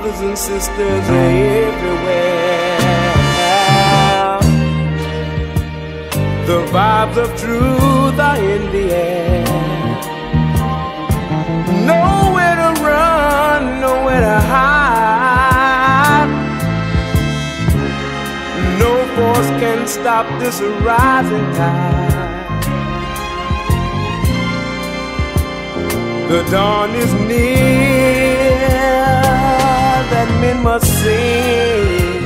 brothers and sisters everywhere. The vibes of truth are in the air. Nowhere to run, nowhere to hide. No force can stop this rising tide. The dawn is near men must sing.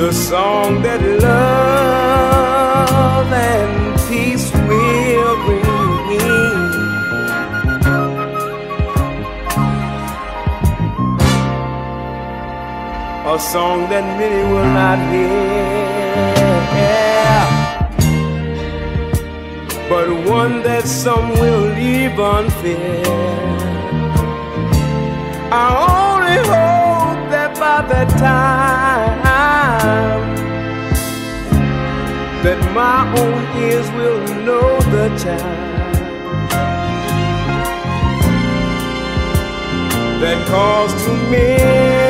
The song that love and peace will bring. A song that many will not hear, one that some will leave unfair. I only hope that by that time that my own ears will know the chime that calls to men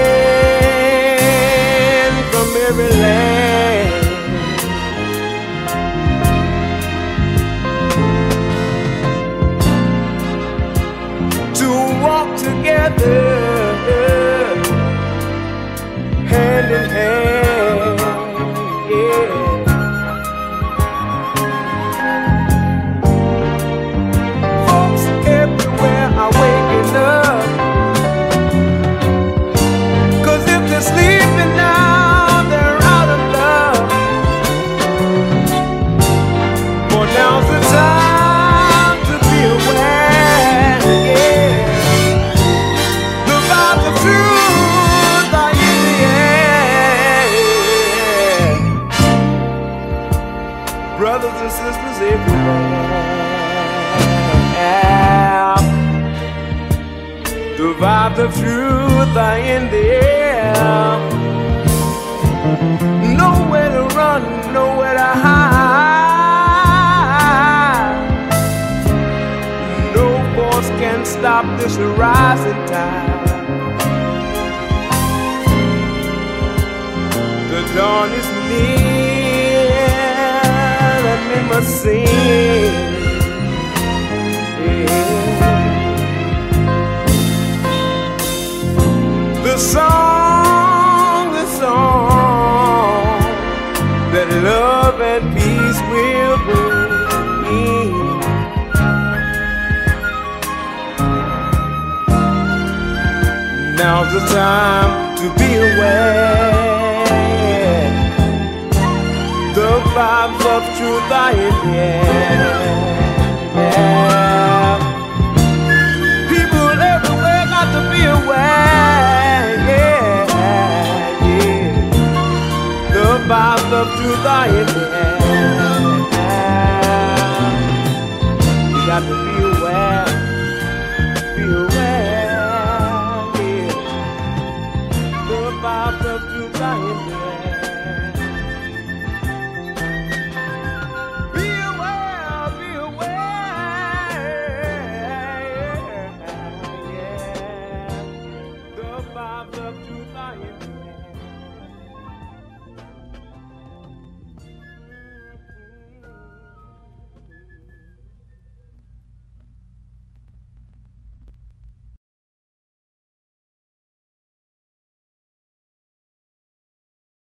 together The vibes of truth the air. Nowhere to run, nowhere to hide. No force can stop this rising tide. The dawn is near, song, the song that love and peace will bring. Now's the time to be aware. The vibes of truth are in the air. to buy again. You got to be aware, be aware. Yeah. Go about to buy. Be aware, be aware. Yeah. The to buy.